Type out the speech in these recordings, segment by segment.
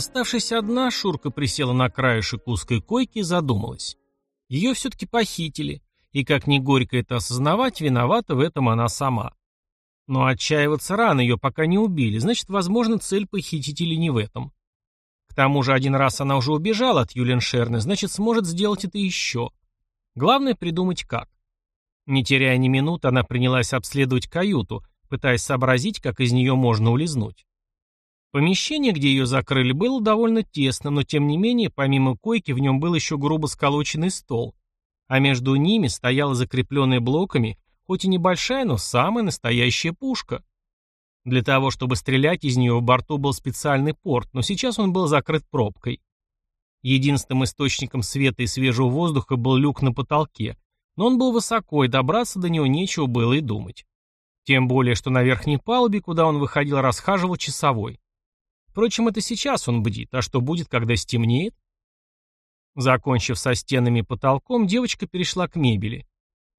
Оставшись одна, Шурка присела на краешек узкой койки и задумалась. Ее все-таки похитили, и, как ни горько это осознавать, виновата в этом она сама. Но отчаиваться рано, ее пока не убили, значит, возможно, цель похитителей не в этом. К тому же один раз она уже убежала от Юлен Шерны, значит, сможет сделать это еще. Главное придумать как. Не теряя ни минуты, она принялась обследовать каюту, пытаясь сообразить, как из нее можно улизнуть. Помещение, где ее закрыли, было довольно тесно, но тем не менее, помимо койки, в нем был еще грубо сколоченный стол, а между ними стояла закрепленная блоками, хоть и небольшая, но самая настоящая пушка. Для того, чтобы стрелять из нее в борту был специальный порт, но сейчас он был закрыт пробкой. Единственным источником света и свежего воздуха был люк на потолке, но он был высоко, и добраться до него нечего было и думать. Тем более, что на верхней палубе, куда он выходил, расхаживал часовой. Впрочем, это сейчас он бдит, а что будет, когда стемнеет? Закончив со стенами и потолком, девочка перешла к мебели.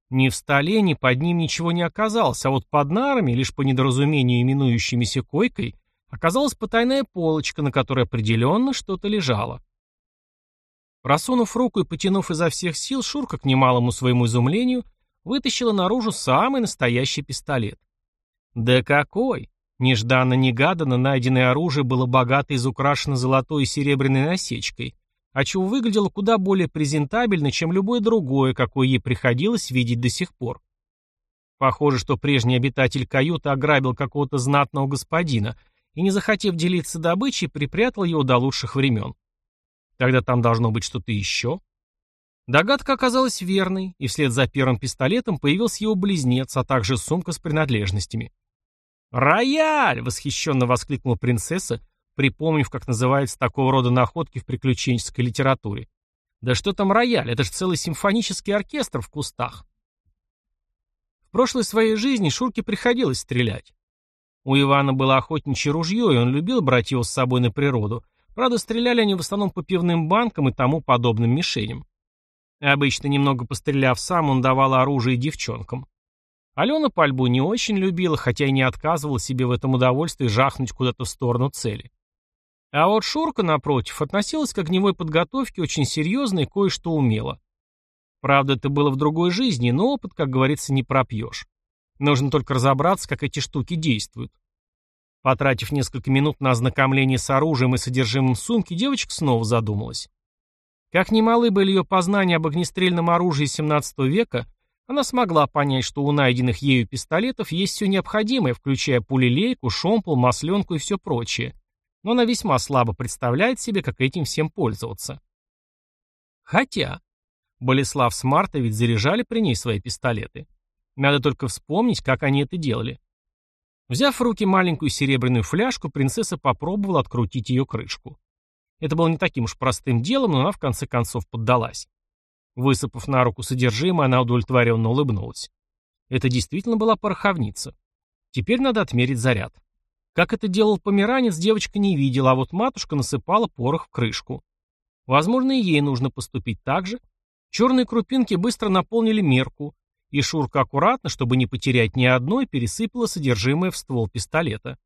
Ни в столе, ни под ним ничего не оказалось, а вот под нарами, лишь по недоразумению именующимися койкой, оказалась потайная полочка, на которой определенно что-то лежало. Просунув руку и потянув изо всех сил, Шурка, к немалому своему изумлению, вытащила наружу самый настоящий пистолет. Да какой! Нежданно-негаданно найденное оружие было богато изукрашено золотой и серебряной насечкой, а чего выглядело куда более презентабельно, чем любое другое, какое ей приходилось видеть до сих пор. Похоже, что прежний обитатель каюты ограбил какого-то знатного господина и, не захотев делиться добычей, припрятал его до лучших времен. Тогда там должно быть что-то еще. Догадка оказалась верной, и вслед за первым пистолетом появился его близнец, а также сумка с принадлежностями. «Рояль!» — восхищенно воскликнула принцесса, припомнив, как называется такого рода находки в приключенческой литературе. «Да что там рояль? Это же целый симфонический оркестр в кустах!» В прошлой своей жизни Шурке приходилось стрелять. У Ивана было охотничье ружье, и он любил брать его с собой на природу. Правда, стреляли они в основном по пивным банкам и тому подобным мишеням. Обычно, немного постреляв сам, он давал оружие девчонкам. Алена пальбу не очень любила, хотя и не отказывала себе в этом удовольствии жахнуть куда-то в сторону цели. А вот Шурка, напротив, относилась к огневой подготовке очень серьезно и кое-что умела. Правда, это было в другой жизни, но опыт, как говорится, не пропьешь. Нужно только разобраться, как эти штуки действуют. Потратив несколько минут на ознакомление с оружием и содержимым сумки, девочка снова задумалась. Как немалы были ее познания об огнестрельном оружии XVII века, она смогла понять, что у найденных ею пистолетов есть все необходимое, включая пулелейку, шомпол, масленку и все прочее. Но она весьма слабо представляет себе, как этим всем пользоваться. Хотя, Болеслав с Мартой ведь заряжали при ней свои пистолеты. Надо только вспомнить, как они это делали. Взяв в руки маленькую серебряную фляжку, принцесса попробовала открутить ее крышку. Это было не таким уж простым делом, но она в конце концов поддалась. Высыпав на руку содержимое, она удовлетворенно улыбнулась. Это действительно была пороховница. Теперь надо отмерить заряд. Как это делал померанец, девочка не видела, а вот матушка насыпала порох в крышку. Возможно, и ей нужно поступить так же. Черные крупинки быстро наполнили мерку, и Шурка аккуратно, чтобы не потерять ни одной, пересыпала содержимое в ствол пистолета.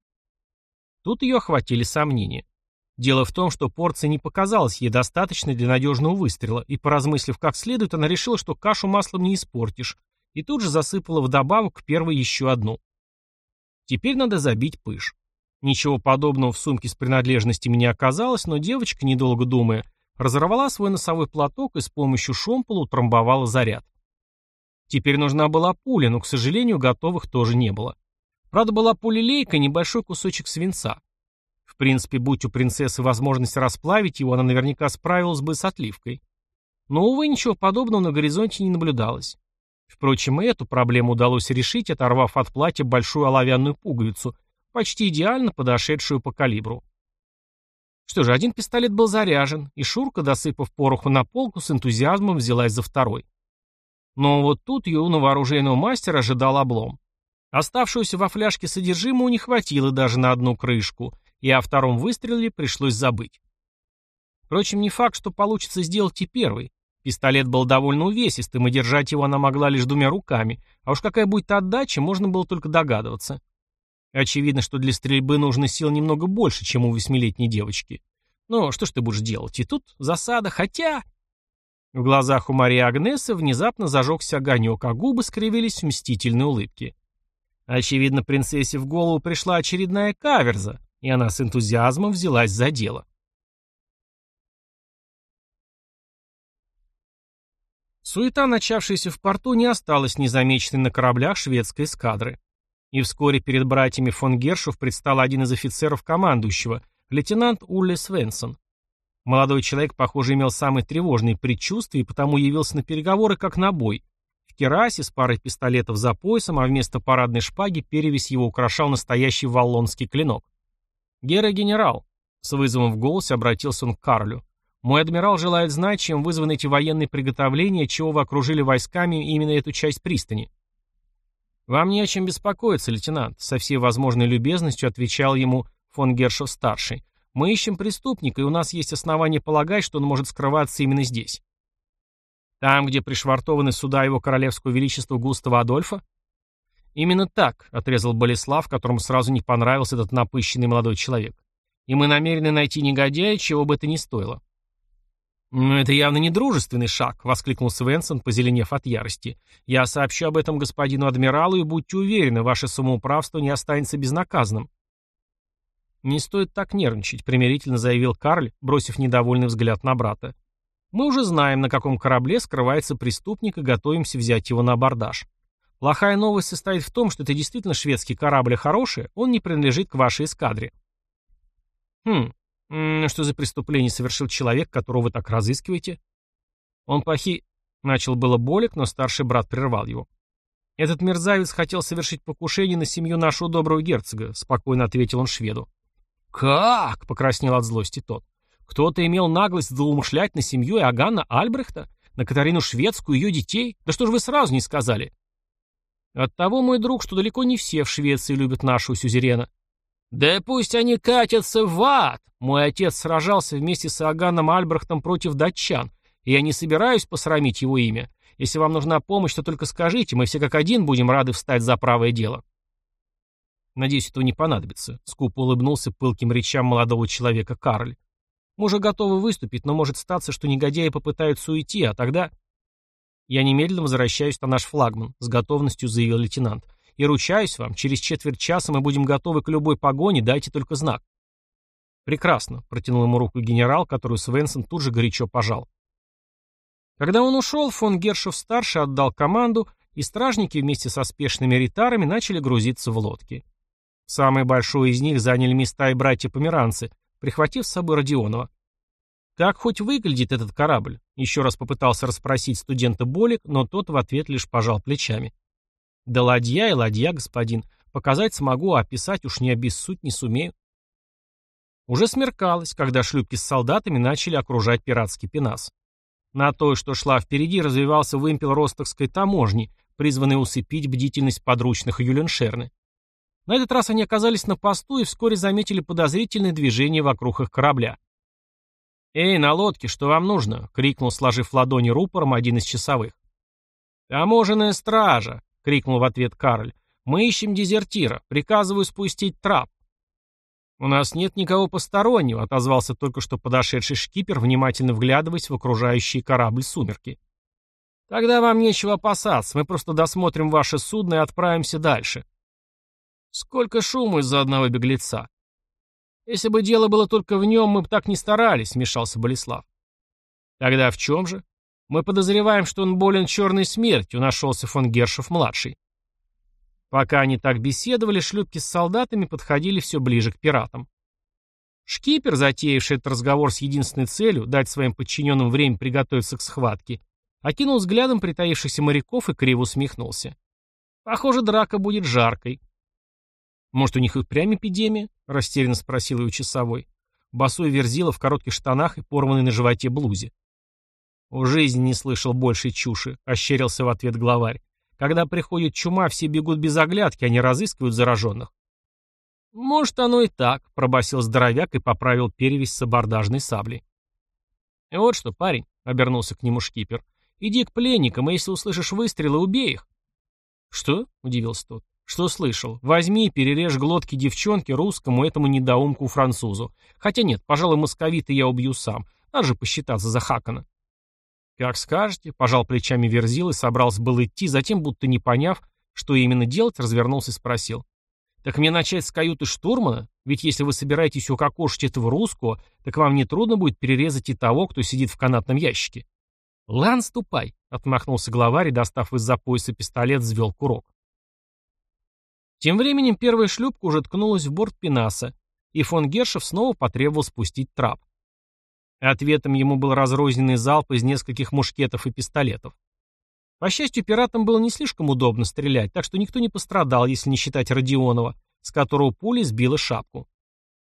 Тут ее охватили сомнения. Дело в том, что порция не показалась ей достаточной для надежного выстрела, и, поразмыслив как следует, она решила, что кашу маслом не испортишь, и тут же засыпала вдобавок к первой еще одну. Теперь надо забить пыш. Ничего подобного в сумке с принадлежностями не оказалось, но девочка, недолго думая, разорвала свой носовой платок и с помощью шомпола утрамбовала заряд. Теперь нужна была пуля, но, к сожалению, готовых тоже не было. Правда, была пулелейка и небольшой кусочек свинца. В принципе, будь у принцессы возможность расплавить его, она наверняка справилась бы с отливкой. Но, увы, ничего подобного на горизонте не наблюдалось. Впрочем, и эту проблему удалось решить, оторвав от платья большую оловянную пуговицу, почти идеально подошедшую по калибру. Что же, один пистолет был заряжен, и Шурка, досыпав пороху на полку, с энтузиазмом взялась за второй. Но вот тут юного оружейного мастера ожидал облом. Оставшуюся во фляжке содержимого не хватило даже на одну крышку, и о втором выстреле пришлось забыть. Впрочем, не факт, что получится сделать и первый. Пистолет был довольно увесистым, и держать его она могла лишь двумя руками, а уж какая будет отдача, можно было только догадываться. Очевидно, что для стрельбы нужно сил немного больше, чем у восьмилетней девочки. Ну, что ж ты будешь делать? И тут засада, хотя... В глазах у Марии Агнесы внезапно зажегся огонек, а губы скривились в мстительной улыбке. Очевидно, принцессе в голову пришла очередная каверза, и она с энтузиазмом взялась за дело. Суета, начавшаяся в порту, не осталась незамеченной на кораблях шведской эскадры. И вскоре перед братьями фон Гершев предстал один из офицеров командующего, лейтенант Улле Свенсон. Молодой человек, похоже, имел самые тревожные предчувствия и потому явился на переговоры как на бой. В керасе с парой пистолетов за поясом, а вместо парадной шпаги перевесь его украшал настоящий валлонский клинок. «Гера генерал», — с вызовом в голосе обратился он к Карлю, — «мой адмирал желает знать, чем вызваны эти военные приготовления, чего вы окружили войсками именно эту часть пристани». «Вам не о чем беспокоиться, лейтенант», — со всей возможной любезностью отвечал ему фон Гершев-старший. Мы ищем преступника, и у нас есть основания полагать, что он может скрываться именно здесь. Там, где пришвартованы суда его королевского величества Густава Адольфа? Именно так, отрезал Болеслав, которому сразу не понравился этот напыщенный молодой человек. И мы намерены найти негодяя, чего бы это ни стоило. «Но это явно не дружественный шаг», — воскликнул Свенсон, позеленев от ярости. «Я сообщу об этом господину адмиралу, и будьте уверены, ваше самоуправство не останется безнаказанным». «Не стоит так нервничать», — примирительно заявил Карль, бросив недовольный взгляд на брата. «Мы уже знаем, на каком корабле скрывается преступник и готовимся взять его на абордаж. Плохая новость состоит в том, что это действительно шведский корабль и хороший, он не принадлежит к вашей эскадре». «Хм, что за преступление совершил человек, которого вы так разыскиваете?» «Он похи...» — начал было Болик, но старший брат прервал его. «Этот мерзавец хотел совершить покушение на семью нашего доброго герцога», — спокойно ответил он шведу. «Как?» — покраснел от злости тот. «Кто-то имел наглость злоумышлять на семью Иоганна Альбрехта? На Катарину Шведскую, ее детей? Да что ж вы сразу не сказали?» «Оттого, мой друг, что далеко не все в Швеции любят нашего сюзерена». «Да пусть они катятся в ад! Мой отец сражался вместе с Иоганном Альбрехтом против датчан, и я не собираюсь посрамить его имя. Если вам нужна помощь, то только скажите, мы все как один будем рады встать за правое дело». Надеюсь, этого не понадобится. Скупо улыбнулся пылким речам молодого человека Карль. Мы уже готовы выступить, но может статься, что негодяи попытаются уйти, а тогда... Я немедленно возвращаюсь на наш флагман, с готовностью заявил лейтенант. И ручаюсь вам, через четверть часа мы будем готовы к любой погоне, дайте только знак. Прекрасно, протянул ему руку генерал, которую Свенсон тут же горячо пожал. Когда он ушел, фон Гершев-старший отдал команду, и стражники вместе со спешными ритарами начали грузиться в лодки. Самый большой из них заняли места и братья-померанцы, прихватив с собой Родионова. «Как хоть выглядит этот корабль?» Еще раз попытался расспросить студента Болик, но тот в ответ лишь пожал плечами. «Да ладья и ладья, господин. Показать смогу, а описать уж не обессудь не сумею». Уже смеркалось, когда шлюпки с солдатами начали окружать пиратский пенас. На той, что шла впереди, развивался вымпел ростокской таможни, призванный усыпить бдительность подручных Юленшерны. На этот раз они оказались на посту и вскоре заметили подозрительное движение вокруг их корабля. «Эй, на лодке, что вам нужно?» — крикнул, сложив ладони рупором, один из часовых. «Таможенная стража!» — крикнул в ответ Карль. «Мы ищем дезертира. Приказываю спустить трап». «У нас нет никого постороннего», — отозвался только что подошедший шкипер, внимательно вглядываясь в окружающие корабль сумерки. «Тогда вам нечего опасаться, мы просто досмотрим ваше судно и отправимся дальше». Сколько шума из-за одного беглеца. Если бы дело было только в нем, мы бы так не старались, вмешался Болеслав. Тогда в чем же? Мы подозреваем, что он болен черной смертью, нашелся фон Гершев-младший. Пока они так беседовали, шлюпки с солдатами подходили все ближе к пиратам. Шкипер, затеявший этот разговор с единственной целью дать своим подчиненным время приготовиться к схватке, окинул взглядом притаившихся моряков и криво усмехнулся. Похоже, драка будет жаркой. «Может, у них и прям эпидемия?» — растерянно спросил ее часовой. Босой верзила в коротких штанах и порванной на животе блузе. «В жизни не слышал большей чуши», — ощерился в ответ главарь. «Когда приходит чума, все бегут без оглядки, они разыскивают зараженных». «Может, оно и так», — пробасил здоровяк и поправил перевязь с абордажной саблей. «Вот что, парень», — обернулся к нему шкипер, — «иди к пленникам, и если услышишь выстрелы, убей их». «Что?» — удивился тот. Что слышал? Возьми и перережь глотки девчонки русскому этому недоумку-французу. Хотя нет, пожалуй, московита я убью сам. Надо же посчитаться за Хакана. Как скажете, пожал плечами Верзил и собрался был идти, затем, будто не поняв, что именно делать, развернулся и спросил. Так мне начать с каюты штурмана? Ведь если вы собираетесь укокошить этого русского, так вам не трудно будет перерезать и того, кто сидит в канатном ящике. Лан, ступай, отмахнулся главарь и, достав из-за пояса пистолет, взвел курок. Тем временем первая шлюпка уже ткнулась в борт Пенаса, и фон Гершев снова потребовал спустить трап. Ответом ему был разрозненный залп из нескольких мушкетов и пистолетов. По счастью, пиратам было не слишком удобно стрелять, так что никто не пострадал, если не считать Родионова, с которого пуля сбила шапку.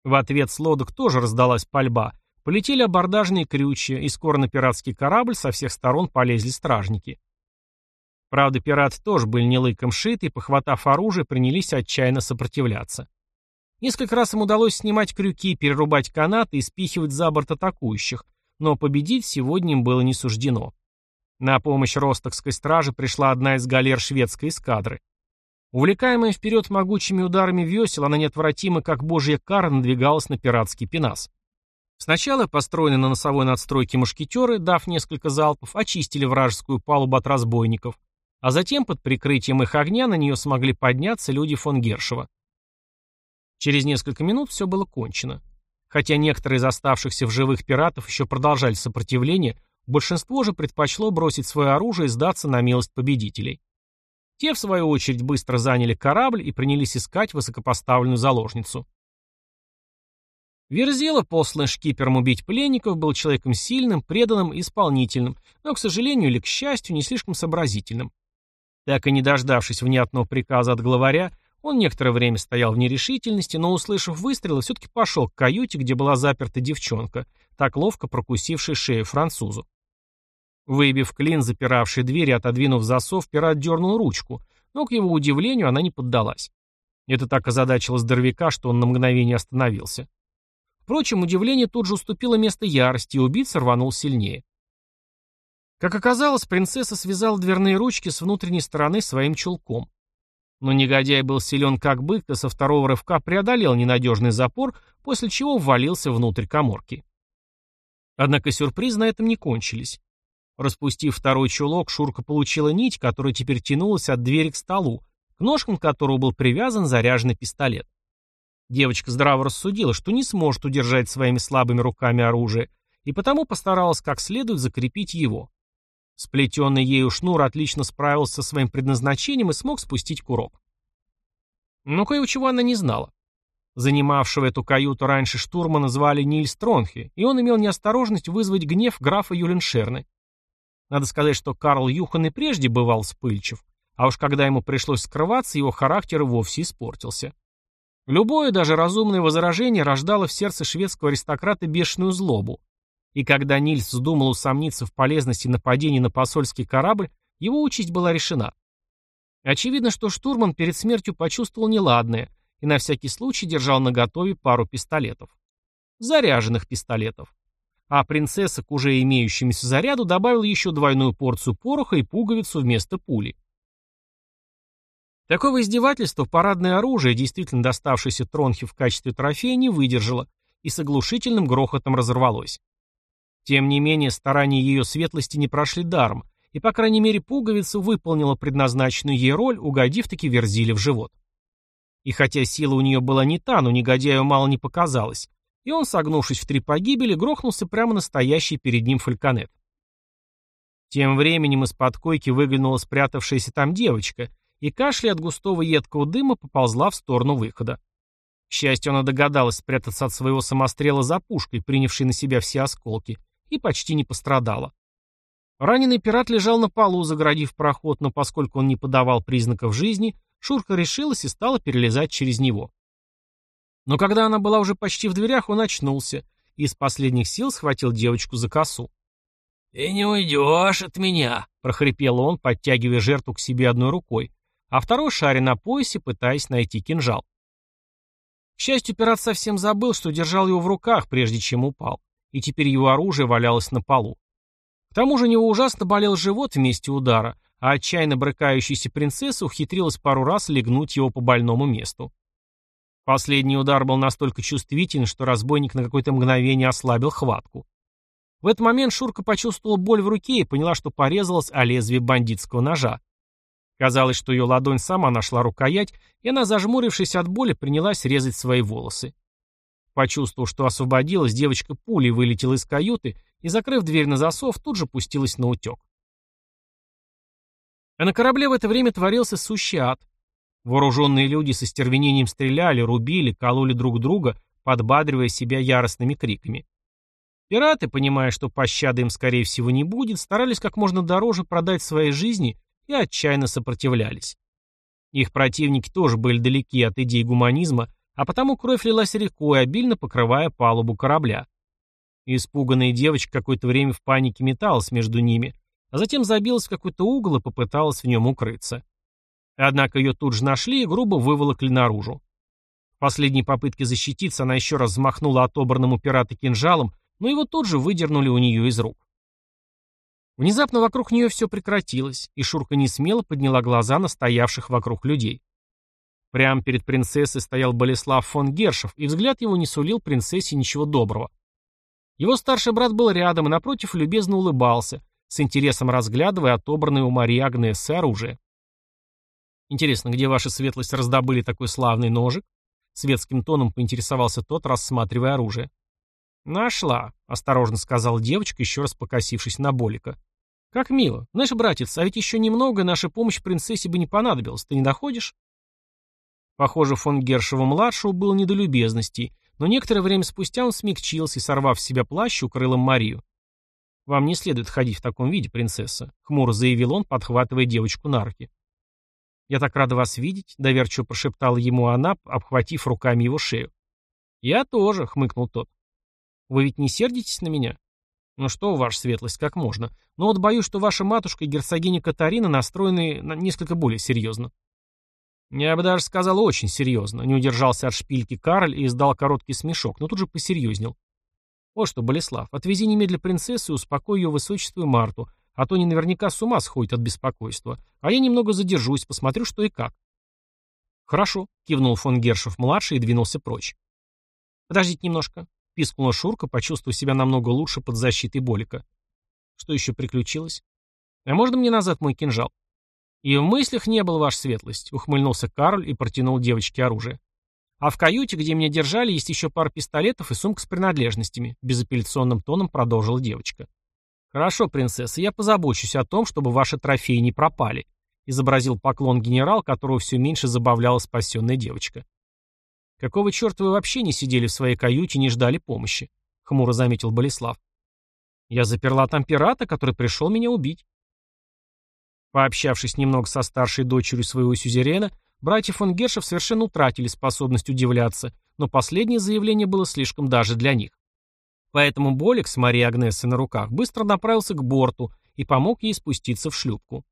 В ответ с лодок тоже раздалась пальба. Полетели абордажные крючья, и скоро на пиратский корабль со всех сторон полезли стражники. Правда, пираты тоже были не лыком шиты и, похватав оружие, принялись отчаянно сопротивляться. Несколько раз им удалось снимать крюки, перерубать канаты и спихивать за борт атакующих, но победить сегодня им было не суждено. На помощь ростокской страже пришла одна из галер шведской эскадры. Увлекаемая вперед могучими ударами весел, она неотвратимо, как божья кара, надвигалась на пиратский пенас. Сначала построенные на носовой надстройке мушкетеры, дав несколько залпов, очистили вражескую палубу от разбойников, а затем под прикрытием их огня на нее смогли подняться люди фон Гершева. Через несколько минут все было кончено. Хотя некоторые из оставшихся в живых пиратов еще продолжали сопротивление, Большинство же предпочло бросить свое оружие и сдаться на милость победителей. Те, в свою очередь, быстро заняли корабль и принялись искать высокопоставленную заложницу. Верзила, посланный шкипером убить пленников, был человеком сильным, преданным и исполнительным, но, к сожалению или к счастью, не слишком сообразительным. Так и не дождавшись внятного приказа от главаря, он некоторое время стоял в нерешительности, но, услышав выстрелы, все-таки пошел к каюте, где была заперта девчонка, так ловко прокусившая шею французу. Выбив клин, запиравший дверь и отодвинув засов, пират дернул ручку, но, к его удивлению, она не поддалась. Это так озадачило здоровяка, что он на мгновение остановился. Впрочем, удивление тут же уступило место ярости, и убийца рванул сильнее. Как оказалось, принцесса связала дверные ручки с внутренней стороны своим чулком. Но негодяй был силен как бык, и со второго рывка преодолел ненадежный запор, после чего ввалился внутрь коморки. Однако сюрпризы на этом не кончились. Распустив второй чулок, Шурка получила нить, которая теперь тянулась от двери к столу, к ножкам которого был привязан заряженный пистолет. Девочка здраво рассудила, что не сможет удержать своими слабыми руками оружие, и потому постаралась как следует закрепить его. Сплетенный ею шнур отлично справился со своим предназначением и смог спустить курок. Но кое-чего она не знала. Занимавшего эту каюту раньше штурмана звали Нильс Тронхи, и он имел неосторожность вызвать гнев графа Юленшерны. Надо сказать, что Карл Юхан и прежде бывал вспыльчив, а уж когда ему пришлось скрываться, его характер вовсе испортился. Любое, даже разумное возражение рождало в сердце шведского аристократа бешеную злобу. И когда Нильс вздумал усомниться в полезности нападения на посольский корабль, его участь была решена. Очевидно, что штурман перед смертью почувствовал неладное и на всякий случай держал наготове пару пистолетов. Заряженных пистолетов а принцесса к уже имеющемуся заряду добавила еще двойную порцию пороха и пуговицу вместо пули. Такого издевательства парадное оружие, действительно доставшееся Тронхе в качестве трофея, не выдержало и с оглушительным грохотом разорвалось. Тем не менее, старания ее светлости не прошли даром, и, по крайней мере, пуговица выполнила предназначенную ей роль, угодив таки Верзиле в живот. И хотя сила у нее была не та, но негодяю мало не показалось, и он, согнувшись в три погибели, грохнулся прямо на стоящий перед ним фальконет. Тем временем из-под койки выглянула спрятавшаяся там девочка, и кашля от густого едкого дыма поползла в сторону выхода. К счастью, она догадалась спрятаться от своего самострела за пушкой, принявшей на себя все осколки, и почти не пострадала. Раненый пират лежал на полу, загородив проход, но поскольку он не подавал признаков жизни, Шурка решилась и стала перелезать через него. Но когда она была уже почти в дверях, он очнулся и из последних сил схватил девочку за косу. «Ты не уйдешь от меня!» — прохрипел он, подтягивая жертву к себе одной рукой, а второй шаря на поясе, пытаясь найти кинжал. К счастью, пират совсем забыл, что держал его в руках, прежде чем упал, и теперь его оружие валялось на полу. К тому же у него ужасно болел живот в месте удара, а отчаянно брыкающаяся принцесса ухитрилась пару раз легнуть его по больному месту. Последний удар был настолько чувствителен, что разбойник на какое-то мгновение ослабил хватку. В этот момент Шурка почувствовала боль в руке и поняла, что порезалась о лезвие бандитского ножа. Казалось, что ее ладонь сама нашла рукоять, и она, зажмурившись от боли, принялась резать свои волосы. Почувствовав, что освободилась, девочка пулей вылетела из каюты и, закрыв дверь на засов, тут же пустилась на утек. А на корабле в это время творился сущий ад. Вооруженные люди со стервенением стреляли, рубили, кололи друг друга, подбадривая себя яростными криками. Пираты, понимая, что пощады им, скорее всего, не будет, старались как можно дороже продать свои жизни и отчаянно сопротивлялись. Их противники тоже были далеки от идей гуманизма, а потому кровь лилась рекой, обильно покрывая палубу корабля. Испуганная девочка какое-то время в панике металась между ними, а затем забилась в какой-то угол и попыталась в нем укрыться. Однако ее тут же нашли и грубо выволокли наружу. В последней попытке защититься она еще раз взмахнула отобранным у пирата кинжалом, но его тут же выдернули у нее из рук. Внезапно вокруг нее все прекратилось, и Шурка не смело подняла глаза на стоявших вокруг людей. Прямо перед принцессой стоял Болеслав фон Гершев, и взгляд его не сулил принцессе ничего доброго. Его старший брат был рядом и напротив любезно улыбался, с интересом разглядывая отобранное у Марии Агнессы оружие. «Интересно, где ваша светлость раздобыли такой славный ножик?» Светским тоном поинтересовался тот, рассматривая оружие. «Нашла», — осторожно сказал девочка, еще раз покосившись на Болика. «Как мило. Знаешь, братец, а ведь еще немного, и наша помощь принцессе бы не понадобилась. Ты не доходишь?» Похоже, фон Гершеву-младшему было не до любезностей, но некоторое время спустя он смягчился и, сорвав с себя плащ, укрыл им Марию. «Вам не следует ходить в таком виде, принцесса», — хмуро заявил он, подхватывая девочку на руки. «Я так рада вас видеть», — доверчиво прошептала ему она, обхватив руками его шею. «Я тоже», — хмыкнул тот. «Вы ведь не сердитесь на меня?» «Ну что, ваша светлость, как можно? Но вот боюсь, что ваша матушка и герцогиня Катарина настроены несколько более серьезно». Я бы даже сказал очень серьезно. Не удержался от шпильки Карль и издал короткий смешок, но тут же посерьезнел. Вот что, Болеслав, отвези немедля принцессу и успокой ее высочество и Марту, а то они наверняка с ума сходят от беспокойства. А я немного задержусь, посмотрю, что и как. Хорошо, кивнул фон Гершев-младший и двинулся прочь. Подождите немножко, пискнула Шурка, почувствовав себя намного лучше под защитой Болика. Что еще приключилось? А можно мне назад мой кинжал? И в мыслях не было, ваша светлость, ухмыльнулся Карл и протянул девочке оружие. А в каюте, где меня держали, есть еще пара пистолетов и сумка с принадлежностями», — безапелляционным тоном продолжила девочка. «Хорошо, принцесса, я позабочусь о том, чтобы ваши трофеи не пропали», — изобразил поклон генерал, которого все меньше забавляла спасенная девочка. «Какого черта вы вообще не сидели в своей каюте и не ждали помощи?» — хмуро заметил Болеслав. «Я заперла там пирата, который пришел меня убить». Пообщавшись немного со старшей дочерью своего сюзерена, Братья фон Гершев совершенно утратили способность удивляться, но последнее заявление было слишком даже для них. Поэтому Болик с Марией Агнессой на руках быстро направился к борту и помог ей спуститься в шлюпку.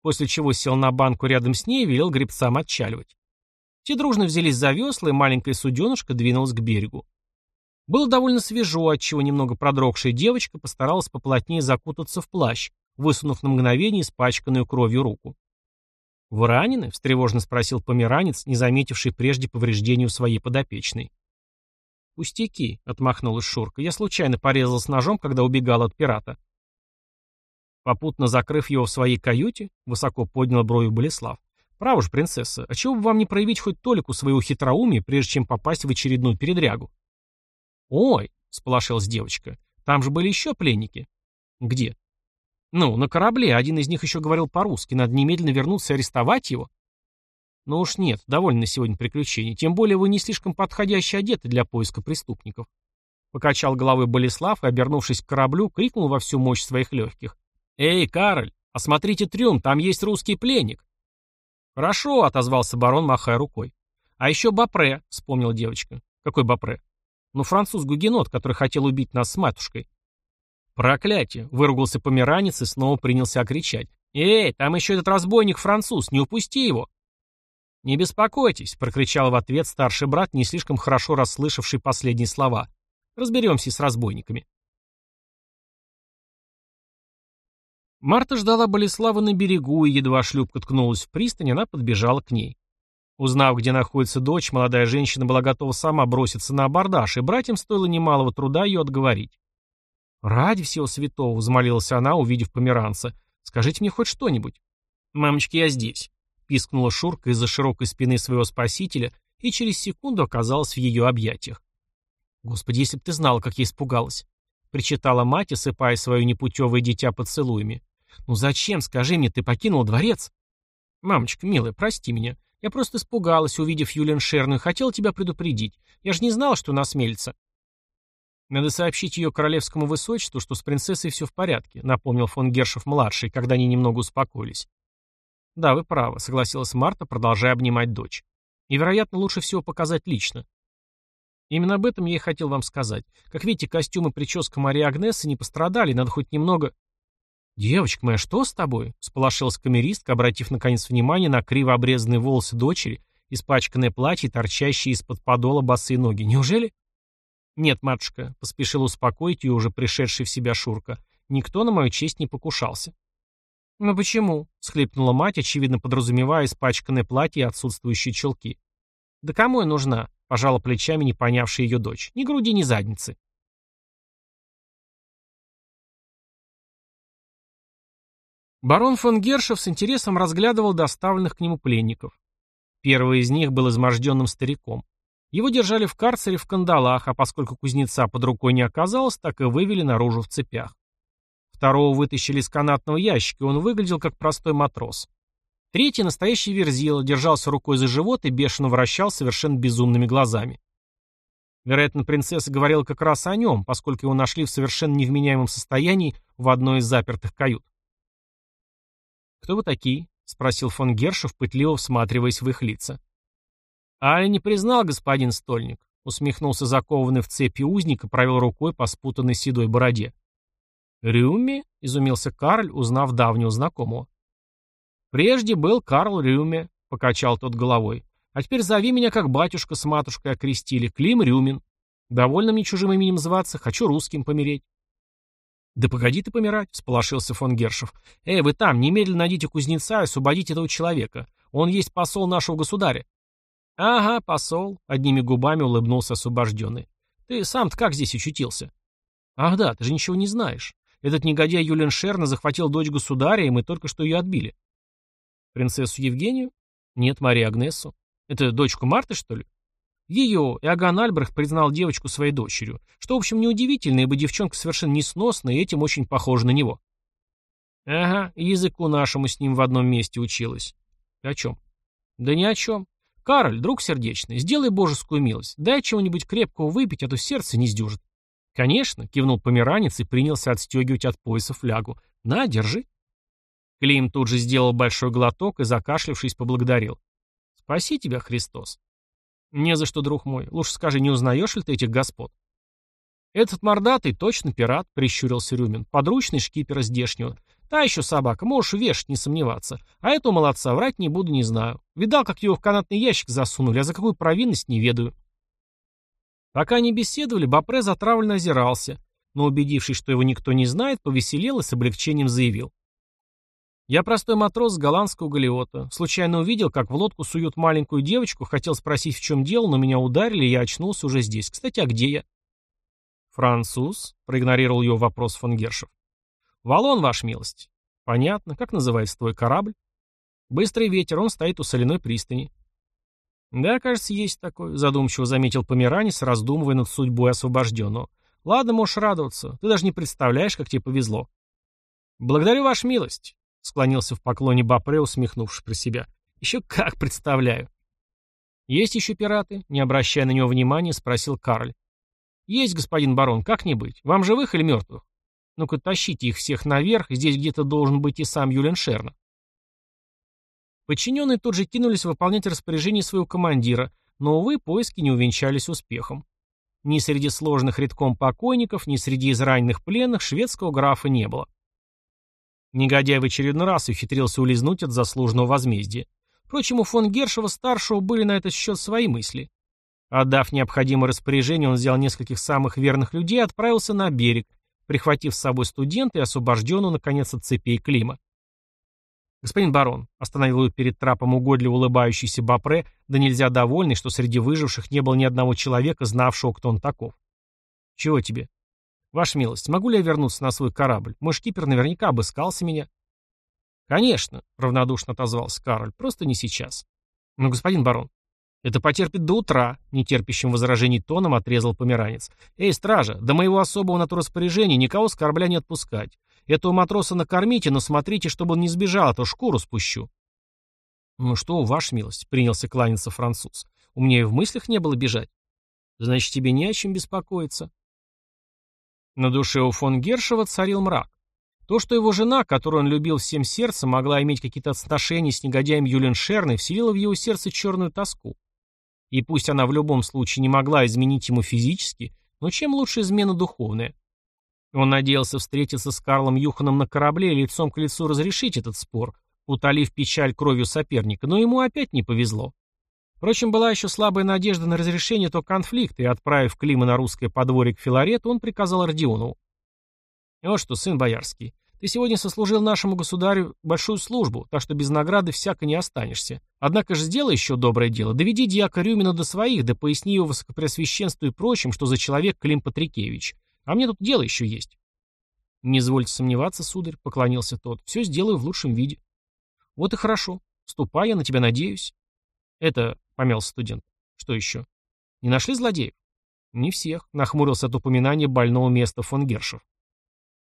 После чего сел на банку рядом с ней и велел гребцам отчаливать. Те дружно взялись за весла, и маленькая суденышка двинулась к берегу. Было довольно свежо, отчего немного продрогшая девочка постаралась поплотнее закутаться в плащ, высунув на мгновение испачканную кровью руку. «Вы ранены?» — встревожно спросил померанец, не заметивший прежде повреждений у своей подопечной. «Пустяки», — отмахнулась Шурка. «Я случайно порезался ножом, когда убегал от пирата». Попутно закрыв его в своей каюте, высоко поднял брови Болеслав. «Право же, принцесса, а чего бы вам не проявить хоть толику своего хитроумия, прежде чем попасть в очередную передрягу?» «Ой», — сполошилась девочка, — «там же были еще пленники». «Где?» Ну, на корабле, один из них еще говорил по-русски, надо немедленно вернуться и арестовать его. Ну уж нет, довольно на сегодня приключений, тем более вы не слишком подходящие одеты для поиска преступников. Покачал головой Болеслав и, обернувшись к кораблю, крикнул во всю мощь своих легких. «Эй, Кароль, осмотрите трюм, там есть русский пленник!» «Хорошо», — отозвался барон, махая рукой. «А еще Бапре», — вспомнила девочка. «Какой Бапре?» «Ну, француз-гугенот, который хотел убить нас с матушкой». «Проклятие!» — выругался померанец и снова принялся кричать. «Эй, там еще этот разбойник-француз, не упусти его!» «Не беспокойтесь», — прокричал в ответ старший брат, не слишком хорошо расслышавший последние слова. «Разберемся с разбойниками». Марта ждала Болеслава на берегу, и едва шлюпка ткнулась в пристань, она подбежала к ней. Узнав, где находится дочь, молодая женщина была готова сама броситься на абордаж, и братьям стоило немалого труда ее отговорить. «Ради всего святого», — взмолилась она, увидев померанца, — «скажите мне хоть что-нибудь». «Мамочки, я здесь», — пискнула Шурка из-за широкой спины своего спасителя и через секунду оказалась в ее объятиях. «Господи, если б ты знала, как я испугалась», — причитала мать, осыпая свое непутевое дитя поцелуями. «Ну зачем, скажи мне, ты покинул дворец?» «Мамочка, милая, прости меня. Я просто испугалась, увидев Юлиан Шерну, и хотела тебя предупредить. Я же не знала, что она смелится». «Надо сообщить ее королевскому высочеству, что с принцессой все в порядке», напомнил фон Гершев-младший, когда они немного успокоились. «Да, вы правы», — согласилась Марта, продолжая обнимать дочь. «И, вероятно, лучше всего показать лично. Именно об этом я и хотел вам сказать. Как видите, костюм и прическа Марии Агнесы не пострадали, надо хоть немного...» «Девочка моя, что с тобой?» — сполошилась камеристка, обратив наконец внимание на криво обрезанные волосы дочери, испачканное платье, торчащие из-под подола босые ноги. «Неужели?» «Нет, матушка», — поспешил успокоить ее уже пришедший в себя Шурка. «Никто на мою честь не покушался». «Ну почему?» — схлипнула мать, очевидно подразумевая испачканное платье и отсутствующие челки. «Да кому я нужна?» — пожала плечами не понявшая ее дочь. «Ни груди, ни задницы». Барон фон Гершев с интересом разглядывал доставленных к нему пленников. Первый из них был изможденным стариком. Его держали в карцере в кандалах, а поскольку кузнеца под рукой не оказалось, так и вывели наружу в цепях. Второго вытащили из канатного ящика, и он выглядел как простой матрос. Третий, настоящий верзила, держался рукой за живот и бешено вращал совершенно безумными глазами. Вероятно, принцесса говорила как раз о нем, поскольку его нашли в совершенно невменяемом состоянии в одной из запертых кают. «Кто вы такие?» — спросил фон Гершев, пытливо всматриваясь в их лица. «А не признал, господин стольник», — усмехнулся закованный в цепи узник и провел рукой по спутанной седой бороде. «Рюме?» — изумился Карль, узнав давнего знакомого. «Прежде был Карл Рюме», — покачал тот головой. «А теперь зови меня, как батюшка с матушкой окрестили, Клим Рюмин. Довольно мне чужим именем зваться, хочу русским помереть». «Да погоди ты помирать», — всполошился фон Гершев. «Эй, вы там, немедленно найдите кузнеца и освободите этого человека. Он есть посол нашего государя». «Ага, посол», — одними губами улыбнулся освобожденный. «Ты сам-то как здесь очутился?» «Ах да, ты же ничего не знаешь. Этот негодяй Юлиан Шерна захватил дочь государя, и мы только что ее отбили». «Принцессу Евгению?» «Нет, Марию Агнесу. Это дочку Марты, что ли?» Ее Иоганн Альбрехт признал девочку своей дочерью, что, в общем, неудивительно, ибо девчонка совершенно несносная и этим очень похожа на него. Ага, языку нашему с ним в одном месте училась. О чем? Да ни о чем. «Кароль, друг сердечный, сделай божескую милость, дай чего-нибудь крепкого выпить, а то сердце не сдюжит». «Конечно», — кивнул померанец и принялся отстегивать от пояса флягу. «На, держи». Клим тут же сделал большой глоток и, закашлявшись, поблагодарил. «Спаси тебя, Христос». «Не за что, друг мой. Лучше скажи, не узнаешь ли ты этих господ?» «Этот мордатый точно пират», — прищурился Рюмин. «Подручный шкипера здешнего. Та еще собака, можешь вешать, не сомневаться. А этого молодца врать не буду, не знаю. Видал, как его в канатный ящик засунули, а за какую провинность не ведаю. Пока они беседовали, Бапре затравленно озирался, но, убедившись, что его никто не знает, повеселел и с облегчением заявил. «Я простой матрос с голландского галиота. Случайно увидел, как в лодку суют маленькую девочку, хотел спросить, в чем дело, но меня ударили, и я очнулся уже здесь. Кстати, а где я?» «Француз?» — проигнорировал его вопрос фон Гершев. «Валон, ваша милость». «Понятно. Как называется твой корабль?» «Быстрый ветер. Он стоит у соляной пристани». «Да, кажется, есть такой», — задумчиво заметил Померанец, раздумывая над судьбой освобожденного. «Ладно, можешь радоваться. Ты даже не представляешь, как тебе повезло». «Благодарю, ваша милость», — склонился в поклоне Бапре, усмехнувшись про себя. «Еще как представляю». «Есть еще пираты?» — не обращая на него внимания, спросил Карль. «Есть, господин барон, как не быть. Вам живых или мертвых?» Ну-ка, тащите их всех наверх, здесь где-то должен быть и сам Юлен Шерна. Подчиненные тут же кинулись выполнять распоряжение своего командира, но, увы, поиски не увенчались успехом. Ни среди сложных редком покойников, ни среди израненных пленных шведского графа не было. Негодяй в очередной раз ухитрился улизнуть от заслуженного возмездия. Впрочем, у фон Гершева-старшего были на этот счет свои мысли. Отдав необходимое распоряжение, он взял нескольких самых верных людей и отправился на берег, прихватив с собой студента и освобожденного, наконец, от цепей Клима. «Господин барон», — остановил его перед трапом угодливо улыбающийся Бапре, да нельзя довольный, что среди выживших не было ни одного человека, знавшего, кто он таков. «Чего тебе?» «Ваша милость, могу ли я вернуться на свой корабль? Мой шкипер наверняка обыскался меня». «Конечно», — равнодушно отозвался Кароль, — «просто не сейчас». «Но, господин барон...» «Это потерпит до утра», — нетерпящим возражений тоном отрезал померанец. «Эй, стража, до моего особого на то распоряжения никого с корабля не отпускать. Этого матроса накормите, но смотрите, чтобы он не сбежал, а то шкуру спущу». «Ну что, ваша милость», — принялся кланяться француз. «У меня и в мыслях не было бежать». «Значит, тебе не о чем беспокоиться». На душе у фон Гершева царил мрак. То, что его жена, которую он любил всем сердцем, могла иметь какие-то отношения с негодяем Юлен Шерной, вселило в его сердце черную тоску. И пусть она в любом случае не могла изменить ему физически, но чем лучше измена духовная? Он надеялся встретиться с Карлом Юханом на корабле и лицом к лицу разрешить этот спор, утолив печаль кровью соперника, но ему опять не повезло. Впрочем, была еще слабая надежда на разрешение этого конфликта, и, отправив Клима на русское подворье к Филарету, он приказал Родионову. «Вот что, сын боярский, ты сегодня сослужил нашему государю большую службу, так что без награды всяко не останешься. Однако же сделай еще доброе дело, доведи дьяка Рюмина до своих, да поясни его высокопреосвященству и прочим, что за человек Клим Патрикевич. А мне тут дело еще есть. Не извольте сомневаться, сударь, поклонился тот. Все сделаю в лучшем виде. Вот и хорошо. Ступай, я на тебя надеюсь. Это, помялся студент. Что еще? Не нашли злодеев? Не всех, нахмурился от упоминания больного места фон Гершев.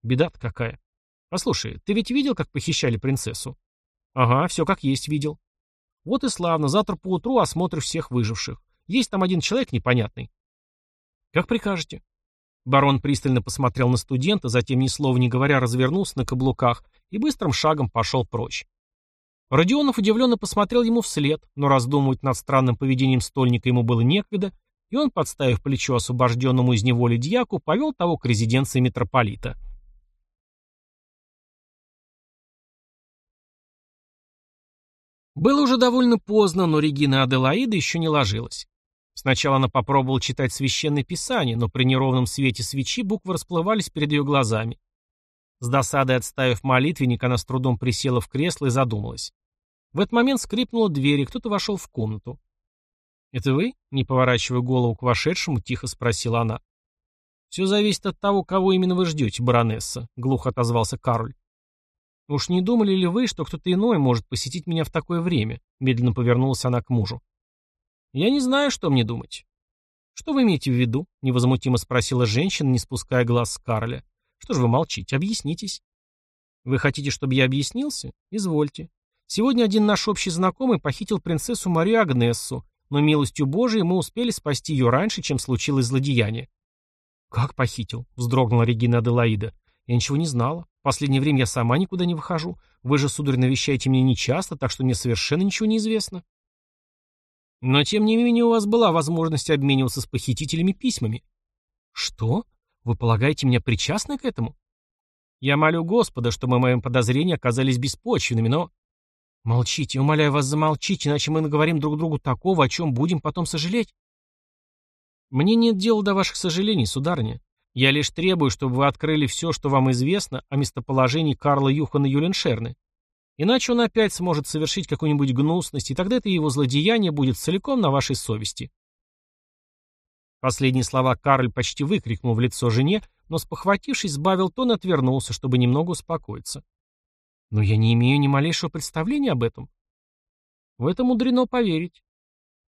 Беда-то какая. Послушай, ты ведь видел, как похищали принцессу? Ага, все как есть видел. Вот и славно, завтра поутру осмотришь всех выживших. Есть там один человек непонятный. Как прикажете. Барон пристально посмотрел на студента, затем, ни слова не говоря, развернулся на каблуках и быстрым шагом пошел прочь. Родионов удивленно посмотрел ему вслед, но раздумывать над странным поведением стольника ему было некогда, и он, подставив плечо освобожденному из неволи дьяку, повел того к резиденции митрополита. Было уже довольно поздно, но Регина Аделаида еще не ложилась. Сначала она попробовала читать священное писание, но при неровном свете свечи буквы расплывались перед ее глазами. С досадой отставив молитвенник, она с трудом присела в кресло и задумалась. В этот момент скрипнула дверь, и кто-то вошел в комнату. «Это вы?» — не поворачивая голову к вошедшему, тихо спросила она. «Все зависит от того, кого именно вы ждете, баронесса», — глухо отозвался Кароль. «Уж не думали ли вы, что кто-то иной может посетить меня в такое время?» — медленно повернулась она к мужу. «Я не знаю, что мне думать». «Что вы имеете в виду?» — невозмутимо спросила женщина, не спуская глаз с Карля. «Что же вы молчите? Объяснитесь». «Вы хотите, чтобы я объяснился? Извольте. Сегодня один наш общий знакомый похитил принцессу Марию Агнессу, но милостью Божией мы успели спасти ее раньше, чем случилось злодеяние». «Как похитил?» — вздрогнула Регина Аделаида. «Я ничего не знала. Последнее время я сама никуда не выхожу. Вы же, сударь, навещаете меня нечасто, так что мне совершенно ничего не известно». Но тем не менее у вас была возможность обмениваться с похитителями письмами. Что? Вы полагаете меня причастной к этому? Я молю Господа, чтобы мои подозрения оказались беспочвенными, но... Молчите, умоляю вас замолчить, иначе мы наговорим друг другу такого, о чем будем потом сожалеть. Мне нет дела до ваших сожалений, сударыня. Я лишь требую, чтобы вы открыли все, что вам известно о местоположении Карла Юхана Юленшерны. Иначе он опять сможет совершить какую-нибудь гнусность, и тогда это его злодеяние будет целиком на вашей совести. Последние слова Карль почти выкрикнул в лицо жене, но, спохватившись, сбавил тон и отвернулся, чтобы немного успокоиться. Но я не имею ни малейшего представления об этом. В это мудрено поверить.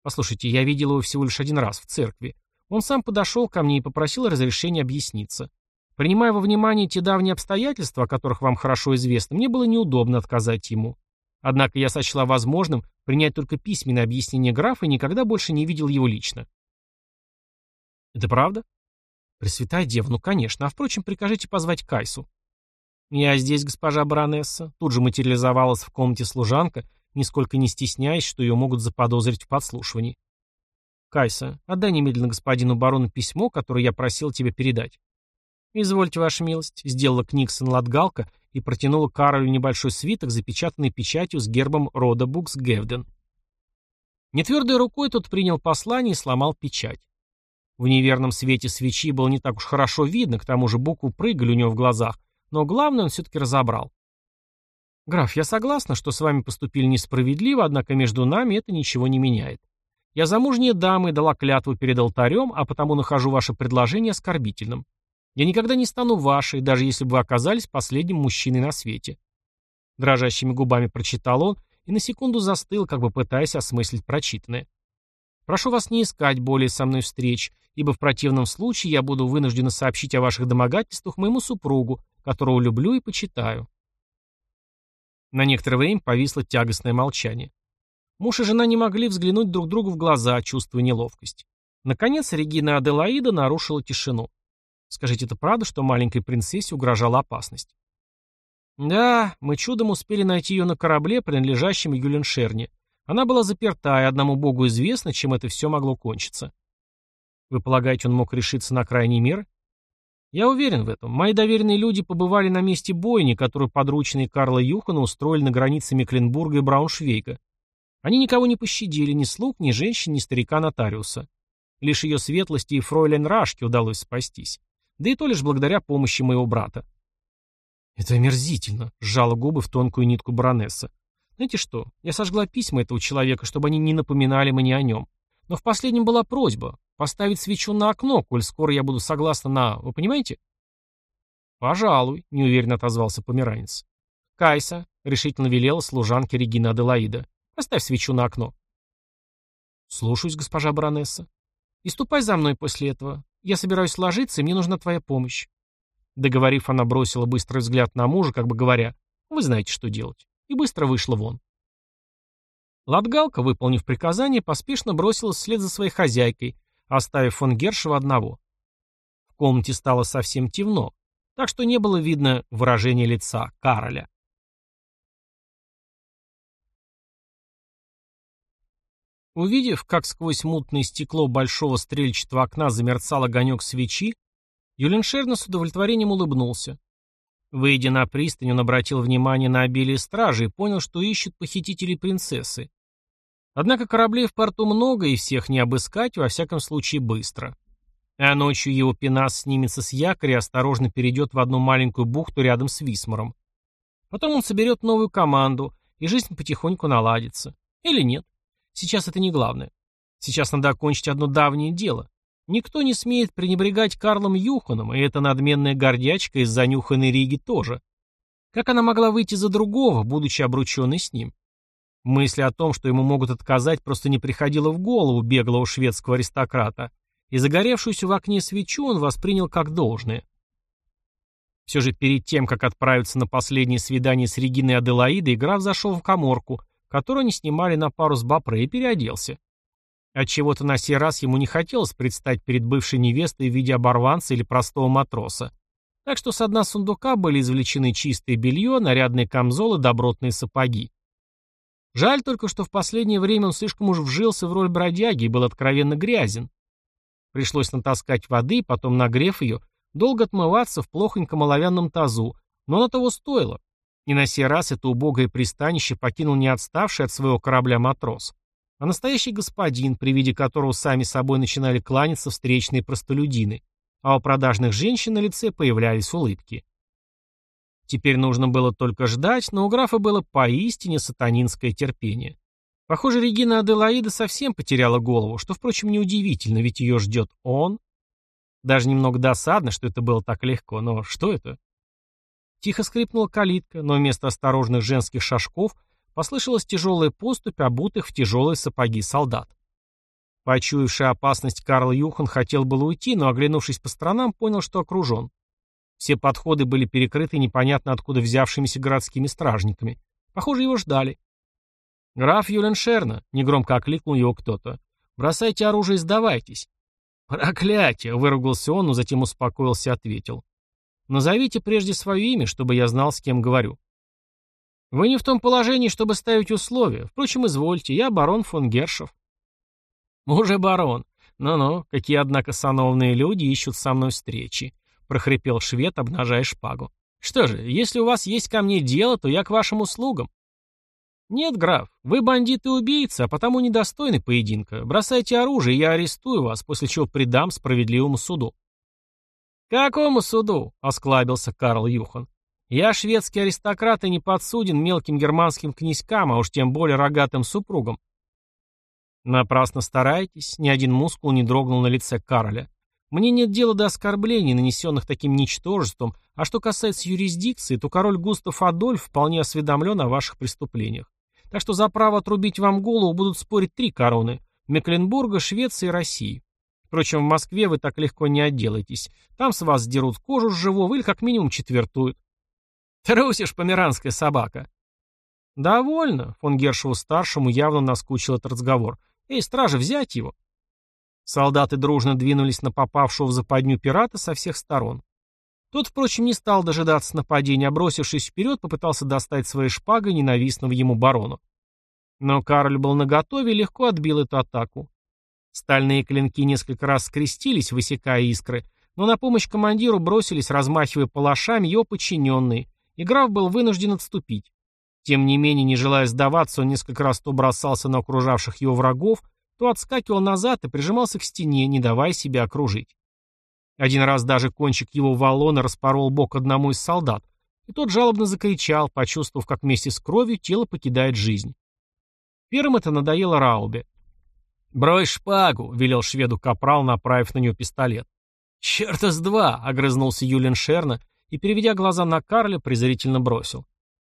Послушайте, я видел его всего лишь один раз в церкви. Он сам подошел ко мне и попросил разрешения объясниться. Принимая во внимание те давние обстоятельства, о которых вам хорошо известно, мне было неудобно отказать ему. Однако я сочла возможным принять только письменное объяснение графа и никогда больше не видел его лично. Это правда? Пресвятая дева, ну конечно. А впрочем, прикажите позвать Кайсу. Я здесь, госпожа баронесса. Тут же материализовалась в комнате служанка, нисколько не стесняясь, что ее могут заподозрить в подслушивании. Кайса, отдай немедленно господину барону письмо, которое я просил тебе передать. «Извольте, ваша милость», — сделала Книксон Латгалка и протянула Каролю небольшой свиток, запечатанный печатью с гербом рода Буксгевден. Нетвердой рукой тот принял послание и сломал печать. В неверном свете свечи было не так уж хорошо видно, к тому же буквы прыгали у него в глазах, но главное он все-таки разобрал. «Граф, я согласна, что с вами поступили несправедливо, однако между нами это ничего не меняет. Я замужняя дама и дала клятву перед алтарем, а потому нахожу ваше предложение оскорбительным. Я никогда не стану вашей, даже если бы вы оказались последним мужчиной на свете». Дрожащими губами прочитал он и на секунду застыл, как бы пытаясь осмыслить прочитанное. «Прошу вас не искать более со мной встреч, ибо в противном случае я буду вынуждена сообщить о ваших домогательствах моему супругу, которого люблю и почитаю. На некоторое время повисло тягостное молчание. Муж и жена не могли взглянуть друг другу в глаза, чувствуя неловкость. Наконец Регина Аделаида нарушила тишину. Скажите, это правда, что маленькой принцессе угрожала опасность? Да, мы чудом успели найти ее на корабле, принадлежащем Юленшерне. Она была заперта, и одному богу известно, чем это все могло кончиться. Вы полагаете, он мог решиться на крайний мир? Я уверен в этом. Мои доверенные люди побывали на месте бойни, которую подручные Карла Юхана устроили на границе Мекленбурга и Брауншвейга. Они никого не пощадили, ни слуг, ни женщин, ни старика-нотариуса. Лишь ее светлости и фройлен Рашке удалось спастись. Да и то лишь благодаря помощи моего брата. «Это омерзительно», — сжала губы в тонкую нитку баронесса. «Знаете что, я сожгла письма этого человека, чтобы они не напоминали мне о нем. Но в последнем была просьба поставить свечу на окно, коль скоро я буду согласна на... Вы понимаете? Пожалуй, неуверенно отозвался померанец. Кайса, решительно велела служанке Регина Аделаида. Поставь свечу на окно. Слушаюсь, госпожа баронесса. И ступай за мной после этого. Я собираюсь ложиться, и мне нужна твоя помощь. Договорив, она бросила быстрый взгляд на мужа, как бы говоря, вы знаете, что делать, и быстро вышла вон. Ладгалка, выполнив приказание, поспешно бросилась вслед за своей хозяйкой, оставив фон Гершева одного. В комнате стало совсем темно, так что не было видно выражения лица Кароля. Увидев, как сквозь мутное стекло большого стрельчатого окна замерцал огонек свечи, Юленшерна с удовлетворением улыбнулся. Выйдя на пристань, он обратил внимание на обилие стражи и понял, что ищут похитителей принцессы. Однако кораблей в порту много, и всех не обыскать, во всяком случае, быстро. А ночью его пенас снимется с якоря и осторожно перейдет в одну маленькую бухту рядом с Висмором. Потом он соберет новую команду, и жизнь потихоньку наладится. Или нет. Сейчас это не главное. Сейчас надо окончить одно давнее дело. Никто не смеет пренебрегать Карлом Юханом, и эта надменная гордячка из занюханной Риги тоже. Как она могла выйти за другого, будучи обрученной с ним? Мысль о том, что ему могут отказать, просто не приходила в голову беглого шведского аристократа, и загоревшуюся в окне свечу он воспринял как должное. Все же перед тем, как отправиться на последнее свидание с Региной Аделаидой, граф зашел в коморку, которую они снимали на пару с Бапре, и переоделся. Отчего-то на сей раз ему не хотелось предстать перед бывшей невестой в виде оборванца или простого матроса. Так что с дна сундука были извлечены чистое белье, нарядные камзолы, добротные сапоги. Жаль только, что в последнее время он слишком уж вжился в роль бродяги и был откровенно грязен. Пришлось натаскать воды, потом, нагрев ее, долго отмываться в плохоньком оловянном тазу, но на того стоило. И на сей раз это убогое пристанище покинул не отставший от своего корабля матрос, а настоящий господин, при виде которого сами собой начинали кланяться встречные простолюдины, а у продажных женщин на лице появлялись улыбки. Теперь нужно было только ждать, но у графа было поистине сатанинское терпение. Похоже, Регина Аделаида совсем потеряла голову, что, впрочем, неудивительно, ведь ее ждет он. Даже немного досадно, что это было так легко, но что это? Тихо скрипнула калитка, но вместо осторожных женских шажков послышалась тяжелая поступь обутых в тяжелые сапоги солдат. Почуявший опасность Карл Юхан хотел было уйти, но, оглянувшись по сторонам, понял, что окружен. Все подходы были перекрыты непонятно откуда взявшимися городскими стражниками. Похоже, его ждали. «Граф Юленшерна», — негромко окликнул его кто-то, — «бросайте оружие и сдавайтесь». «Проклятие!» — выругался он, но затем успокоился и ответил. «Назовите прежде свое имя, чтобы я знал, с кем говорю». «Вы не в том положении, чтобы ставить условия. Впрочем, извольте, я барон фон Гершев». «Уже барон. Ну-ну, какие, однако, сановные люди ищут со мной встречи. — прохрипел швед, обнажая шпагу. «Что же, если у вас есть ко мне дело, то я к вашим услугам». «Нет, граф, вы бандит и убийца, а потому недостойны поединка. Бросайте оружие, я арестую вас, после чего предам справедливому суду». «Какому суду?» — осклабился Карл Юхан. «Я шведский аристократ и не подсуден мелким германским князькам, а уж тем более рогатым супругам». Напрасно стараетесь, ни один мускул не дрогнул на лице Кароля. Мне нет дела до оскорблений, нанесенных таким ничтожеством, а что касается юрисдикции, то король Густав Адольф вполне осведомлен о ваших преступлениях. Так что за право отрубить вам голову будут спорить три короны – Мекленбурга, Швеции и России. Впрочем, в Москве вы так легко не отделаетесь. Там с вас сдерут кожу с живого или как минимум четвертуют. Трусишь, померанская собака. Довольно. Фон Гершеву-старшему явно наскучил этот разговор. Эй, стражи, взять его. Солдаты дружно двинулись на попавшего в западню пирата со всех сторон. Тот, впрочем, не стал дожидаться нападения, а бросившись вперед, попытался достать своей шпагой ненавистного ему барона. Но Карль был наготове и легко отбил эту атаку. Стальные клинки несколько раз скрестились, высекая искры, но на помощь командиру бросились, размахивая палашами, его подчиненные, и граф был вынужден отступить. Тем не менее, не желая сдаваться, он несколько раз то бросался на окружавших его врагов, то отскакивал назад и прижимался к стене, не давая себя окружить. Один раз даже кончик его валона распорол бок одному из солдат, и тот жалобно закричал, почувствовав, как вместе с кровью тело покидает жизнь. Первым это надоело Раубе. «Брось шпагу!» — велел шведу капрал, направив на него пистолет. «Черта с два!» — огрызнулся Юлин Шерна и, переведя глаза на Карля, презрительно бросил.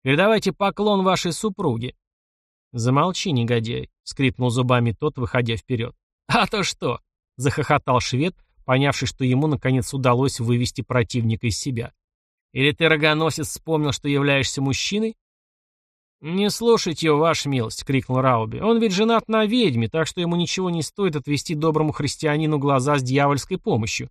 «Передавайте поклон вашей супруге». «Замолчи, негодяй», — скрипнул зубами тот, выходя вперед. «А то что?» — захохотал швед, понявший, что ему, наконец, удалось вывести противника из себя. «Или ты, рогоносец, вспомнил, что являешься мужчиной?» «Не слушайте его, ваша милость!» — крикнул Рауби. «Он ведь женат на ведьме, так что ему ничего не стоит отвести доброму христианину глаза с дьявольской помощью».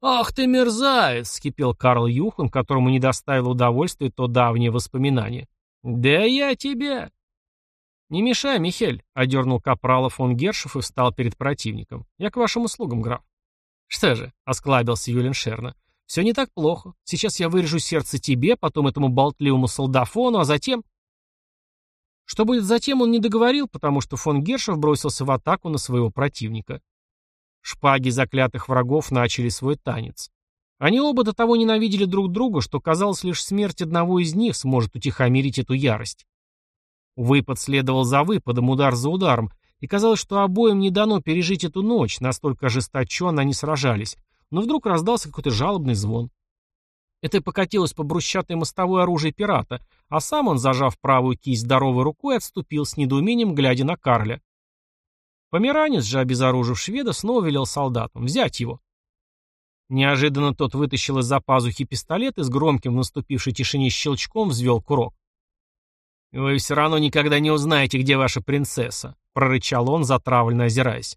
«Ах ты мерзавец!» — скипел Карл Юхан, которому не доставило удовольствия то давнее воспоминание. «Да я тебя!» «Не мешай, Михель», — одернул капрала фон Гершев и встал перед противником. «Я к вашим услугам, граф». «Что же», — осклабился Юлин Шерна, — «все не так плохо. Сейчас я вырежу сердце тебе, потом этому болтливому солдафону, а затем...» Что будет затем, он не договорил, потому что фон Гершев бросился в атаку на своего противника. Шпаги заклятых врагов начали свой танец. Они оба до того ненавидели друг друга, что казалось, лишь смерть одного из них сможет утихомирить эту ярость. Выпад следовал за выпадом, удар за ударом, и казалось, что обоим не дано пережить эту ночь, настолько ожесточенно они сражались, но вдруг раздался какой-то жалобный звон. Это покатилось по брусчатой мостовой оружие пирата, а сам он, зажав правую кисть здоровой рукой, отступил с недоумением, глядя на Карля. Померанец же, обезоружив шведа, снова велел солдатам взять его. Неожиданно тот вытащил из-за пазухи пистолет и с громким в наступившей тишине щелчком взвел курок. «Вы все равно никогда не узнаете, где ваша принцесса», — прорычал он, затравленно озираясь.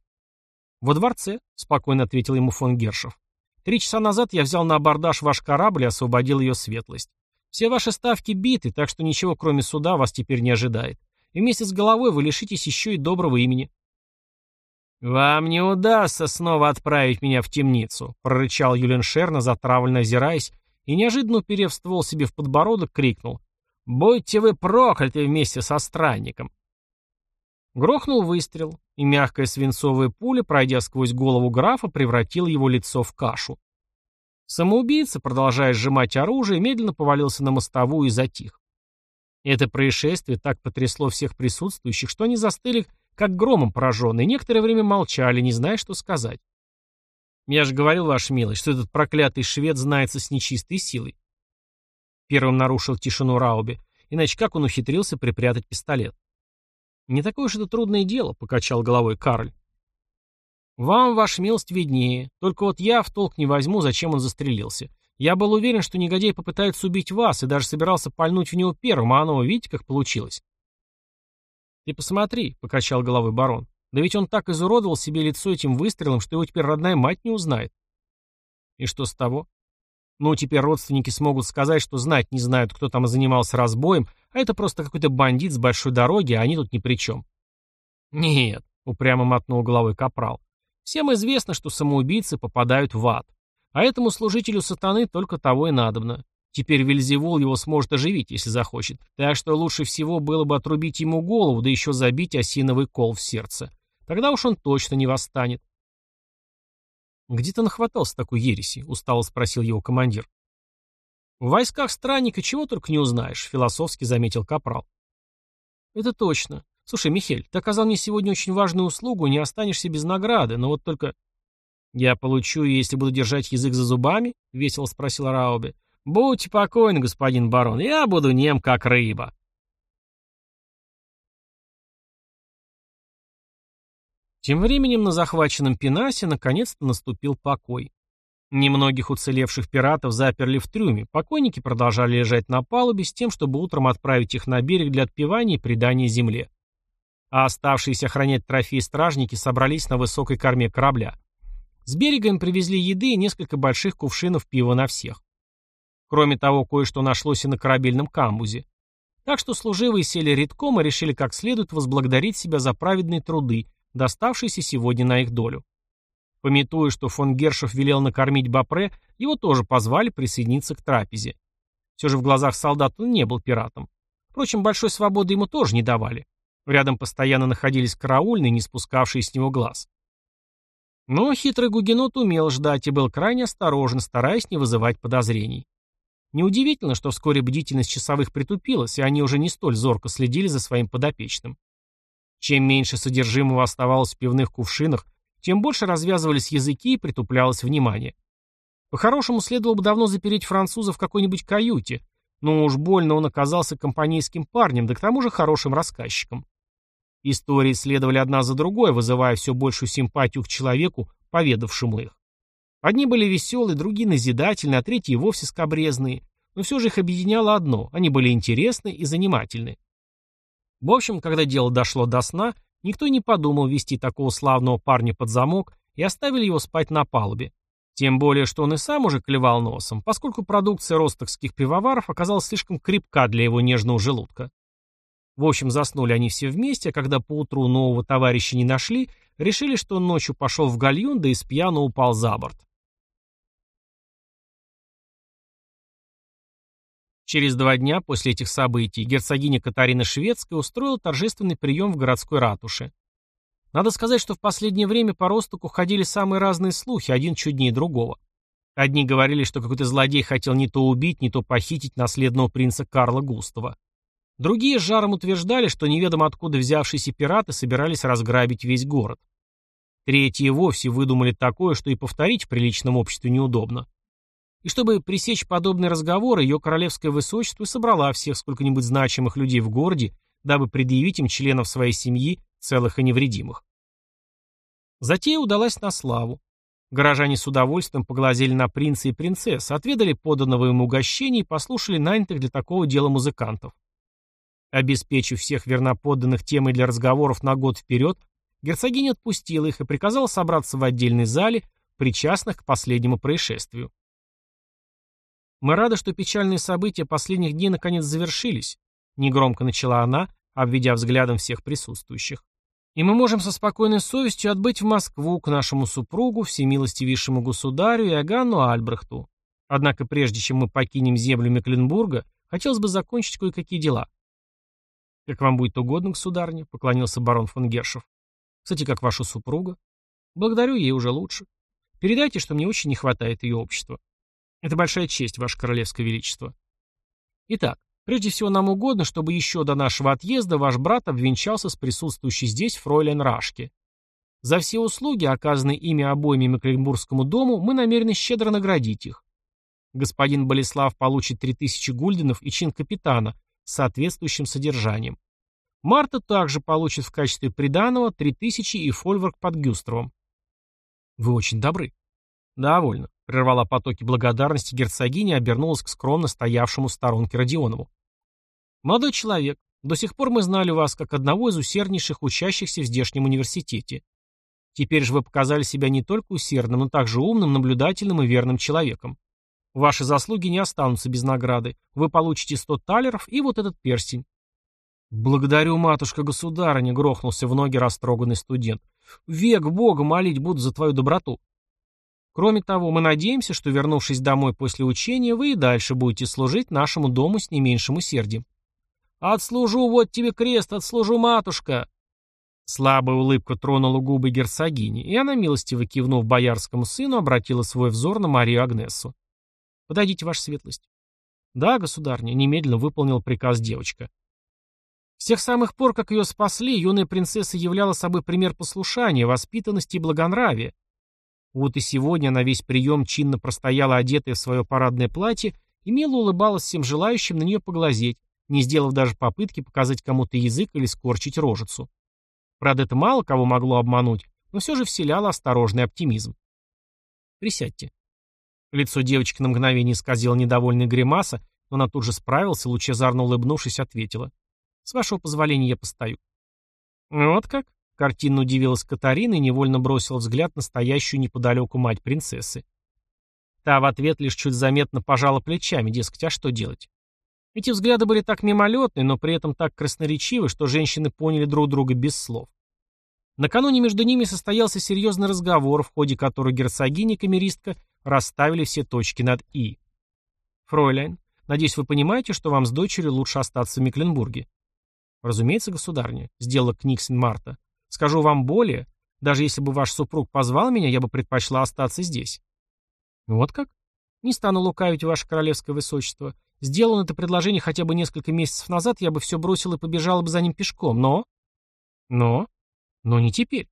«Во дворце», — спокойно ответил ему фон Гершев. «Три часа назад я взял на абордаж ваш корабль и освободил ее светлость. Все ваши ставки биты, так что ничего кроме суда вас теперь не ожидает. И вместе с головой вы лишитесь еще и доброго имени». «Вам не удастся снова отправить меня в темницу», — прорычал Юлен Шерна, затравленно озираясь, и, неожиданно уперев ствол себе в подбородок, крикнул. «Будьте вы прокляты вместе со странником!» Грохнул выстрел, и мягкая свинцовая пуля, пройдя сквозь голову графа, превратила его лицо в кашу. Самоубийца, продолжая сжимать оружие, медленно повалился на мостовую и затих. Это происшествие так потрясло всех присутствующих, что они застыли, как громом пораженные, некоторое время молчали, не зная, что сказать. «Я же говорил, ваша милость, что этот проклятый швед знается с нечистой силой. Первым нарушил тишину Рауби. Иначе как он ухитрился припрятать пистолет? «Не такое уж это трудное дело», — покачал головой Карль. «Вам, ваша милость, виднее. Только вот я в толк не возьму, зачем он застрелился. Я был уверен, что негодяй попытается убить вас, и даже собирался пальнуть в него первым, а оно, видите, как получилось». «Ты посмотри», — покачал головой барон. «Да ведь он так изуродовал себе лицо этим выстрелом, что его теперь родная мать не узнает». «И что с того? Ну, теперь родственники смогут сказать, что знать не знают, кто там занимался разбоем, а это просто какой-то бандит с большой дороги, а они тут ни при чем. Нет, упрямо мотнул головой капрал. Всем известно, что самоубийцы попадают в ад. А этому служителю сатаны только того и надобно. Теперь Вельзевул его сможет оживить, если захочет. Так что лучше всего было бы отрубить ему голову, да еще забить осиновый кол в сердце. Тогда уж он точно не восстанет. «Где ты нахватался такой ереси?» — устало спросил его командир. «В войсках странника чего только не узнаешь», — философски заметил Капрал. «Это точно. Слушай, Михель, ты оказал мне сегодня очень важную услугу, не останешься без награды, но вот только...» «Я получу, если буду держать язык за зубами?» — весело спросил Раубе. «Будьте покойны, господин барон, я буду нем, как рыба». Тем временем на захваченном Пенасе наконец-то наступил покой. Немногих уцелевших пиратов заперли в трюме, покойники продолжали лежать на палубе с тем, чтобы утром отправить их на берег для отпевания и предания земле. А оставшиеся охранять трофеи стражники собрались на высокой корме корабля. С берега им привезли еды и несколько больших кувшинов пива на всех. Кроме того, кое-что нашлось и на корабельном камбузе. Так что служивые сели редком и решили как следует возблагодарить себя за праведные труды, доставшиеся сегодня на их долю. Пометуя, что фон Гершев велел накормить Бапре, его тоже позвали присоединиться к трапезе. Все же в глазах солдат он не был пиратом. Впрочем, большой свободы ему тоже не давали. Рядом постоянно находились караульные, не спускавшие с него глаз. Но хитрый гугенот умел ждать и был крайне осторожен, стараясь не вызывать подозрений. Неудивительно, что вскоре бдительность часовых притупилась, и они уже не столь зорко следили за своим подопечным. Чем меньше содержимого оставалось в пивных кувшинах, тем больше развязывались языки и притуплялось внимание. По-хорошему, следовало бы давно запереть француза в какой-нибудь каюте, но уж больно он оказался компанейским парнем, да к тому же хорошим рассказчиком. Истории следовали одна за другой, вызывая все большую симпатию к человеку, поведавшему их. Одни были веселые, другие назидательные, а третьи вовсе скобрезные, но все же их объединяло одно – они были интересны и занимательны. В общем, когда дело дошло до сна, никто не подумал вести такого славного парня под замок и оставили его спать на палубе. Тем более, что он и сам уже клевал носом, поскольку продукция ростокских пивоваров оказалась слишком крепка для его нежного желудка. В общем, заснули они все вместе, а когда поутру нового товарища не нашли, решили, что он ночью пошел в гальюн, да и с пьяну упал за борт. Через два дня после этих событий герцогиня Катарина Шведская устроила торжественный прием в городской ратуше. Надо сказать, что в последнее время по Ростоку ходили самые разные слухи, один чуднее другого. Одни говорили, что какой-то злодей хотел не то убить, не то похитить наследного принца Карла Густава. Другие с жаром утверждали, что неведомо откуда взявшиеся пираты собирались разграбить весь город. Третьи вовсе выдумали такое, что и повторить в приличном обществе неудобно. И чтобы пресечь подобные разговоры, ее королевское высочество собрала всех сколько-нибудь значимых людей в городе, дабы предъявить им членов своей семьи, целых и невредимых. Затея удалась на славу. Горожане с удовольствием поглазели на принца и принцесс, отведали поданного им угощения и послушали нанятых для такого дела музыкантов. Обеспечив всех верноподданных темой для разговоров на год вперед, герцогиня отпустила их и приказала собраться в отдельной зале, причастных к последнему происшествию. Мы рады, что печальные события последних дней наконец завершились, негромко начала она, обведя взглядом всех присутствующих. И мы можем со спокойной совестью отбыть в Москву к нашему супругу, всемилостивейшему государю Иоганну Альбрехту. Однако прежде чем мы покинем землю Мекленбурга, хотелось бы закончить кое-какие дела. «Как вам будет угодно, государня», — поклонился барон фон Гершев. «Кстати, как ваша супруга?» «Благодарю, ей уже лучше. Передайте, что мне очень не хватает ее общества». Это большая честь, Ваше Королевское Величество. Итак, прежде всего нам угодно, чтобы еще до нашего отъезда ваш брат обвенчался с присутствующей здесь фройлен Рашке. За все услуги, оказанные ими обоими Мекленбургскому дому, мы намерены щедро наградить их. Господин Болеслав получит 3000 гульденов и чин капитана с соответствующим содержанием. Марта также получит в качестве приданого 3000 и фольворк под Гюстровом. Вы очень добры. Довольно. Прервала потоки благодарности герцогиня и обернулась к скромно стоявшему в сторонке Родионову. «Молодой человек, до сих пор мы знали вас как одного из усерднейших учащихся в здешнем университете. Теперь же вы показали себя не только усердным, но также умным, наблюдательным и верным человеком. Ваши заслуги не останутся без награды. Вы получите сто талеров и вот этот перстень». «Благодарю, матушка-государыня», — грохнулся в ноги растроганный студент. «Век Бога молить буду за твою доброту». Кроме того, мы надеемся, что, вернувшись домой после учения, вы и дальше будете служить нашему дому с не меньшим усердием. «Отслужу, вот тебе крест, отслужу, матушка!» Слабая улыбка тронула губы герцогини, и она, милостиво кивнув боярскому сыну, обратила свой взор на Марию Агнесу. «Подойдите, ваша светлость». «Да, государня», — немедленно выполнил приказ девочка. С тех самых пор, как ее спасли, юная принцесса являла собой пример послушания, воспитанности и благонравия. Вот и сегодня она весь прием чинно простояла одетая в свое парадное платье и мило улыбалась всем желающим на нее поглазеть, не сделав даже попытки показать кому-то язык или скорчить рожицу. Правда, это мало кого могло обмануть, но все же вселяло осторожный оптимизм. «Присядьте». Лицо девочки на мгновение исказило недовольный гримаса, но она тут же справилась и, лучезарно улыбнувшись, ответила. «С вашего позволения я постою». «Вот как?» — картинно удивилась Катарина и невольно бросила взгляд на стоящую неподалеку мать принцессы. Та в ответ лишь чуть заметно пожала плечами, дескать, а что делать? Эти взгляды были так мимолетны, но при этом так красноречивы, что женщины поняли друг друга без слов. Накануне между ними состоялся серьезный разговор, в ходе которого герцогиня и камеристка расставили все точки над «и». «Фройляйн, надеюсь, вы понимаете, что вам с дочерью лучше остаться в Мекленбурге?» «Разумеется, государня», — сделала Книксен Марта. «Скажу вам более, даже если бы ваш супруг позвал меня, я бы предпочла остаться здесь». «Вот как?» «Не стану лукавить, ваше королевское высочество. Сделал он это предложение хотя бы несколько месяцев назад, я бы все бросил и побежал бы за ним пешком, но... Но? Но не теперь.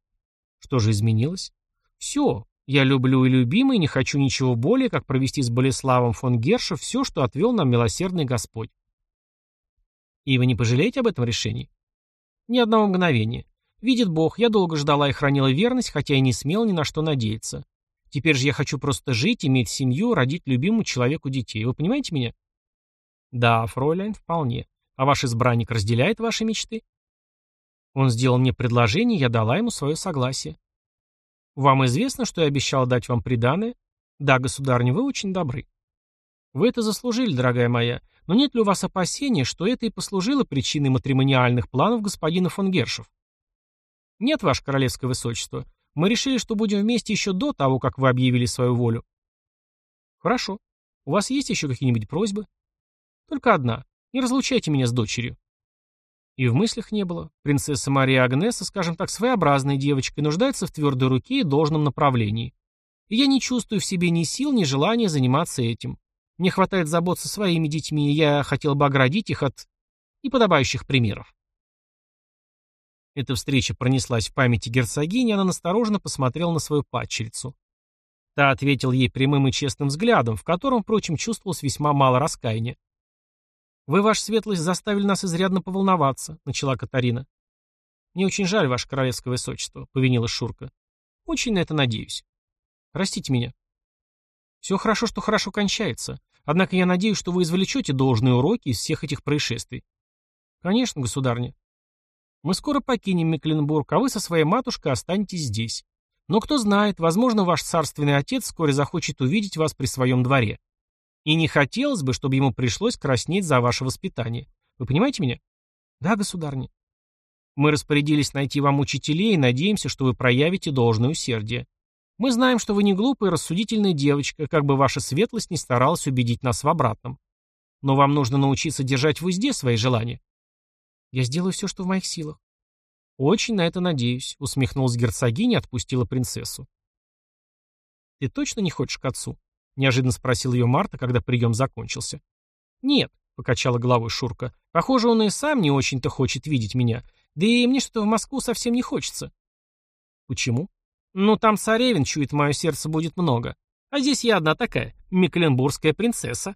Что же изменилось? Все. Я люблю и любимый, не хочу ничего более, как провести с Болеславом фон Герша все, что отвел нам милосердный Господь. И вы не пожалеете об этом решении? Ни одного мгновения. Видит Бог, я долго ждала и хранила верность, хотя и не смел ни на что надеяться. Теперь же я хочу просто жить, иметь семью, родить любимому человеку детей. Вы понимаете меня? Да, фройляйн, вполне. А ваш избранник разделяет ваши мечты? Он сделал мне предложение, я дала ему свое согласие. Вам известно, что я обещал дать вам приданое? Да, государня, вы очень добры. Вы это заслужили, дорогая моя, но нет ли у вас опасения, что это и послужило причиной матримониальных планов господина фон Гершев? Нет, ваше королевское высочество. Мы решили, что будем вместе еще до того, как вы объявили свою волю. Хорошо. У вас есть еще какие-нибудь просьбы? Только одна. Не разлучайте меня с дочерью. И в мыслях не было. Принцесса Мария Агнеса, скажем так, своеобразная девочка, нуждается в твердой руке и должном направлении. И я не чувствую в себе ни сил, ни желания заниматься этим. Мне хватает забот со своими детьми, и я хотел бы оградить их от неподобающих примеров. Эта встреча пронеслась в памяти герцогини, она настороженно посмотрела на свою падчерицу. Та ответил ей прямым и честным взглядом, в котором, впрочем, чувствовалось весьма мало раскаяния. «Вы, ваша светлость, заставили нас изрядно поволноваться», — начала Катарина. «Мне очень жаль, ваше королевское высочество», — повинилась Шурка. «Очень на это надеюсь. Простите меня». «Все хорошо, что хорошо кончается. Однако я надеюсь, что вы извлечете должные уроки из всех этих происшествий». «Конечно, государня. Мы скоро покинем Мекленбург, а вы со своей матушкой останетесь здесь. Но кто знает, возможно, ваш царственный отец вскоре захочет увидеть вас при своем дворе. И не хотелось бы, чтобы ему пришлось краснеть за ваше воспитание. Вы понимаете меня? Да, государня. Мы распорядились найти вам учителей и надеемся, что вы проявите должное усердие. Мы знаем, что вы не глупая и рассудительная девочка, как бы ваша светлость не старалась убедить нас в обратном. Но вам нужно научиться держать в узде свои желания. Я сделаю все, что в моих силах. Очень на это надеюсь, усмехнулась герцогиня и отпустила принцессу. Ты точно не хочешь к отцу? Неожиданно спросил ее Марта, когда прием закончился. «Нет», — покачала головой Шурка. «Похоже, он и сам не очень-то хочет видеть меня. Да и мне что-то в Москву совсем не хочется». «Почему?» «Ну, там царевин, чует, мое сердце будет много. А здесь я одна такая, мекленбургская принцесса».